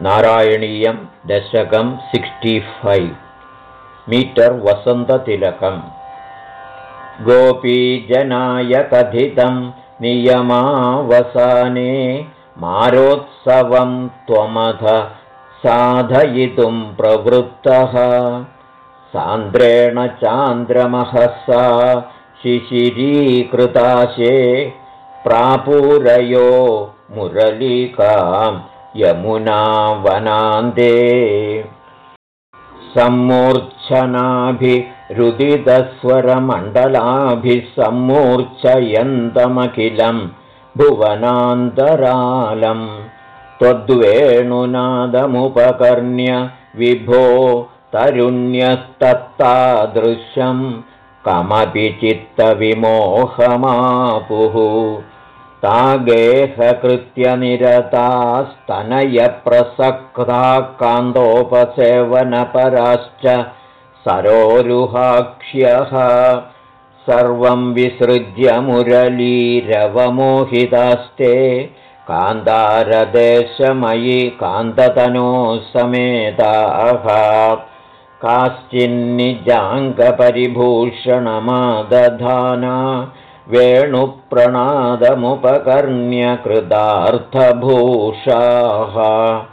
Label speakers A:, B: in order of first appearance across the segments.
A: नारायणीयं दशकं sixty five metre वसन्ततिलकम्। गोपीजनाय कथितं नियमावसाने मारोत्सवं त्वमथ साधयितुं प्रवृत्तः। सान्द्रेण चान्द्रमहसा शिशिरीकृताशे प्रापुरयो मुरलिकां यमुनावनान्दे सम्मूर्च्छनाभिरुदितस्वरमण्डलाभिः सम्मूर्च्छयन्तमखिलं भुवनान्तरालं त्वद्वेणुनादमुपकर्ण्य विभो तरुण्यस्तत्तादृशम् कमपि चित्तविमोहमापुः तागेहकृत्यनिरतास्तनयप्रसक्ता कान्तोपसेवनपराश्च सरोरुहाक्ष्यः सर्वं विसृज्य मुरलीरवमोहितास्ते कान्तारदेशमयि कान्ततनो समेताः काश्चिन्निजाङ्गपरिभूषणमादधाना वेणुप्रणादमुपकर्ण्यकृतार्थभूषाः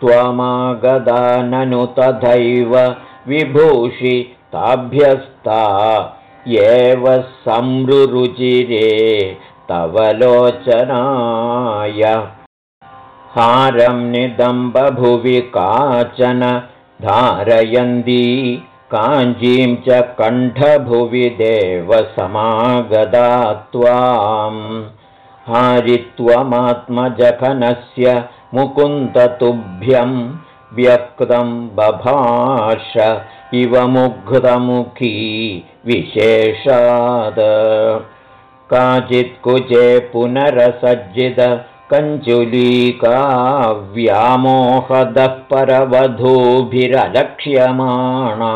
A: त्वमागदाननु तथैव विभूषि ताभ्यस्ता। एव संरुचिरे तव लोचनाय। हारं निदम्बभुवि काचन धारयन्ती काञ्चीं च कण्ठभुवि देवसमागदा त्वाम्। हारित्वमात्मजघनस्य मुकुन्दतुभ्यं व्यक्तं बभाष इव मुग्धमुखी विशेषाद काचित्कुचे पुनरसज्जित कञ्चुलीकाव्यामोहदः परवधूभिरलक्ष्यमाणा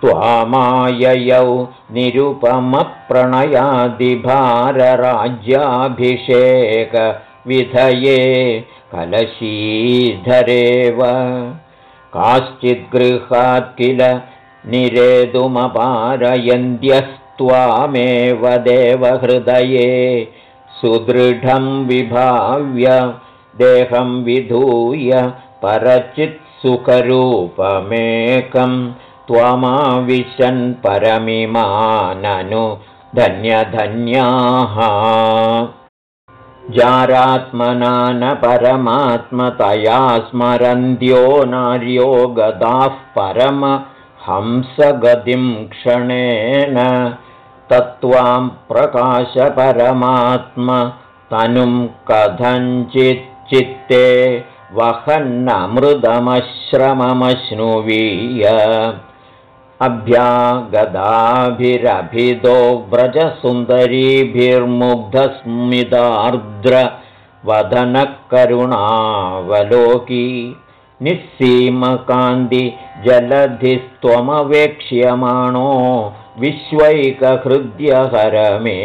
A: त्वामाययौ निरुपमप्रणयादिभारराज्याभिषेकविधये कलशीधरेव। काश्चिद्गृहात् किल निरेतुमपारयन्त्यस्त्वामेव देवहृदये सुदृढं विभाव्य देहं विधूय परचित्सुखरूपमेकं त्वमाविशन् परमिमाननु धन्यधन्याः। जारात्मना न परमात्मतया स्मरन्त्यो नार्यो गदाः परमहंसगतिं क्षणेन तत्त्वां प्रकाशपरमात्म तनुं कथञ्चिच्चित्ते वहन्नमृदमश्रममश्नुवीय। अभ्यागदाभिरभिदो व्रजसुन्दरीभिर्मुग्धस्मितार्द्रवदनकरुणावलोकी निःसीमकान्तिजलधिस्त्वमवेक्ष्यमाणो विश्वैकहृद्यहर मे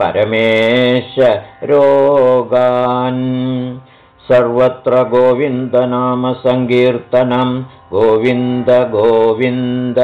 A: परमेश रोगान् सर्वत्र गोविन्दनामसङ्कीर्तनं गोविन्द गोविन्द